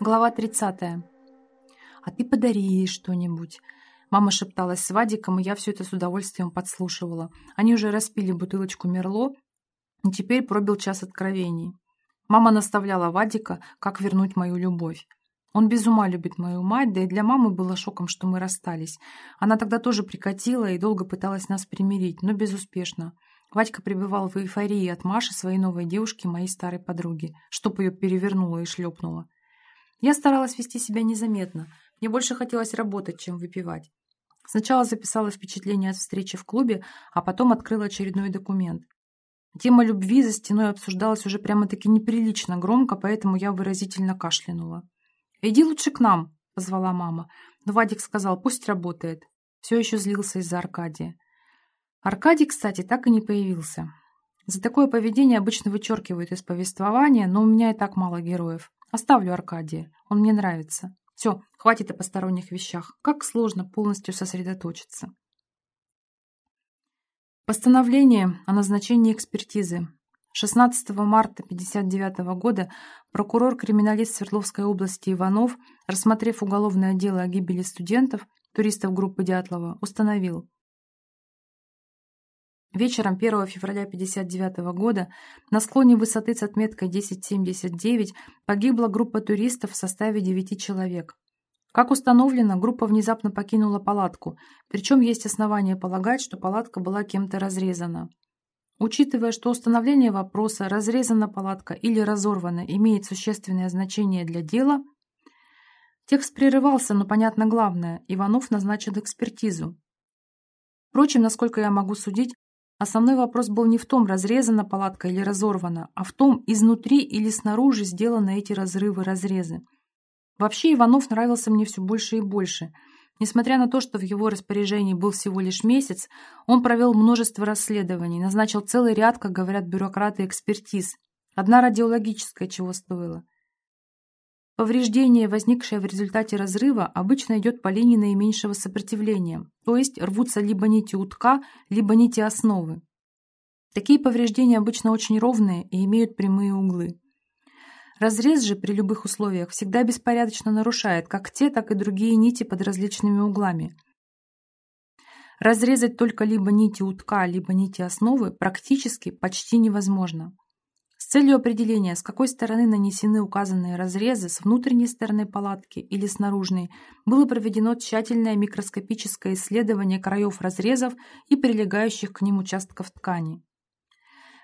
Глава 30. «А ты подари ей что-нибудь». Мама шепталась с Вадиком, и я все это с удовольствием подслушивала. Они уже распили бутылочку Мерло, и теперь пробил час откровений. Мама наставляла Вадика, как вернуть мою любовь. Он без ума любит мою мать, да и для мамы было шоком, что мы расстались. Она тогда тоже прикатила и долго пыталась нас примирить, но безуспешно. Вадька пребывал в эйфории от Маши, своей новой девушки, моей старой подруги, чтоб ее перевернула и шлепнула. Я старалась вести себя незаметно. Мне больше хотелось работать, чем выпивать. Сначала записала впечатление от встречи в клубе, а потом открыла очередной документ. Тема любви за стеной обсуждалась уже прямо-таки неприлично громко, поэтому я выразительно кашлянула. «Иди лучше к нам», — позвала мама. Но Вадик сказал, пусть работает. Все еще злился из-за Аркадия. Аркадий, кстати, так и не появился. За такое поведение обычно вычеркивают из повествования, но у меня и так мало героев. Оставлю Аркадия. Он мне нравится. Все, хватит о посторонних вещах. Как сложно полностью сосредоточиться. Постановление о назначении экспертизы. 16 марта 1959 года прокурор-криминалист Свердловской области Иванов, рассмотрев уголовное дело о гибели студентов, туристов группы Дятлова, установил, Вечером 1 февраля 1959 года на склоне высоты с отметкой 1079 погибла группа туристов в составе 9 человек. Как установлено, группа внезапно покинула палатку, причем есть основания полагать, что палатка была кем-то разрезана. Учитывая, что установление вопроса, разрезана палатка или разорвана, имеет существенное значение для дела, текст прерывался, но понятно главное – Иванов назначил экспертизу. Впрочем, насколько я могу судить, Основной вопрос был не в том, разрезана палатка или разорвана, а в том, изнутри или снаружи сделаны эти разрывы-разрезы. Вообще Иванов нравился мне все больше и больше. Несмотря на то, что в его распоряжении был всего лишь месяц, он провел множество расследований, назначил целый ряд, как говорят бюрократы, экспертиз. Одна радиологическая чего стоила. Повреждение, возникшее в результате разрыва, обычно идет по линии наименьшего сопротивления, то есть рвутся либо нити утка, либо нити основы. Такие повреждения обычно очень ровные и имеют прямые углы. Разрез же при любых условиях всегда беспорядочно нарушает как те, так и другие нити под различными углами. Разрезать только либо нити утка, либо нити основы практически почти невозможно. Целью определения, с какой стороны нанесены указанные разрезы, с внутренней стороны палатки или с наружной, было проведено тщательное микроскопическое исследование краев разрезов и прилегающих к ним участков ткани.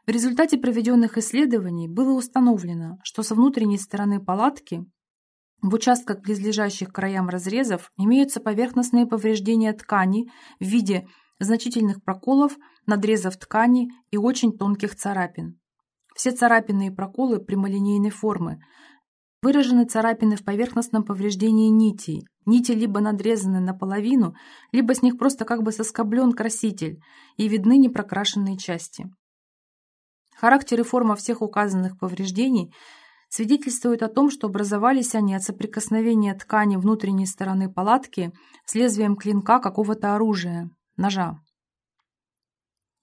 В результате проведенных исследований было установлено, что со внутренней стороны палатки в участках, близлежащих к краям разрезов, имеются поверхностные повреждения ткани в виде значительных проколов, надрезов ткани и очень тонких царапин. Все царапины и проколы прямолинейной формы. Выражены царапины в поверхностном повреждении нитей. Нити либо надрезаны наполовину, либо с них просто как бы соскоблен краситель, и видны непрокрашенные части. Характер и форма всех указанных повреждений свидетельствуют о том, что образовались они от соприкосновения ткани внутренней стороны палатки с лезвием клинка какого-то оружия, ножа.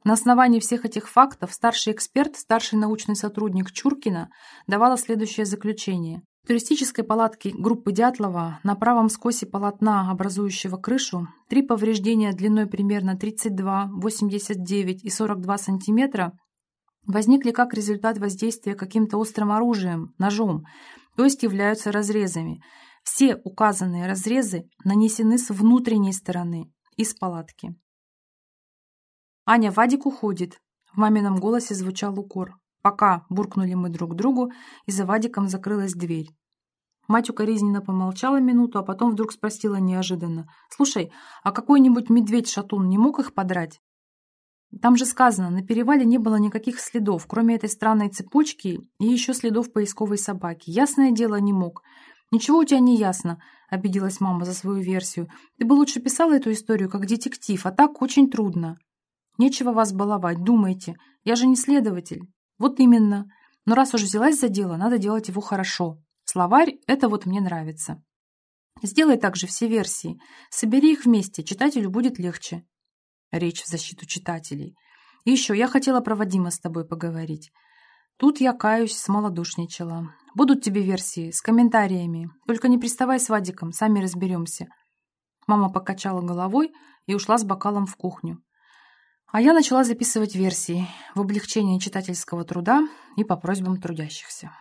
На основании всех этих фактов старший эксперт, старший научный сотрудник Чуркина давала следующее заключение. В туристической палатке группы Дятлова на правом скосе полотна, образующего крышу, три повреждения длиной примерно 32, 89 и 42 сантиметра возникли как результат воздействия каким-то острым оружием, ножом, то есть являются разрезами. Все указанные разрезы нанесены с внутренней стороны, из палатки. «Аня, Вадик уходит!» В мамином голосе звучал укор. «Пока!» – буркнули мы друг другу, и за Вадиком закрылась дверь. Мать укоризненно помолчала минуту, а потом вдруг спросила неожиданно. «Слушай, а какой-нибудь медведь-шатун не мог их подрать?» Там же сказано, на перевале не было никаких следов, кроме этой странной цепочки и еще следов поисковой собаки. Ясное дело, не мог. «Ничего у тебя не ясно», — обиделась мама за свою версию. «Ты бы лучше писала эту историю как детектив, а так очень трудно». Нечего вас баловать, думайте. Я же не следователь. Вот именно. Но раз уж взялась за дело, надо делать его хорошо. Словарь – это вот мне нравится. Сделай также все версии. Собери их вместе, читателю будет легче. Речь в защиту читателей. И еще, я хотела про Вадима с тобой поговорить. Тут я, каюсь, смолодушничала. Будут тебе версии с комментариями. Только не приставай с Вадиком, сами разберемся. Мама покачала головой и ушла с бокалом в кухню. А я начала записывать версии в облегчение читательского труда и по просьбам трудящихся.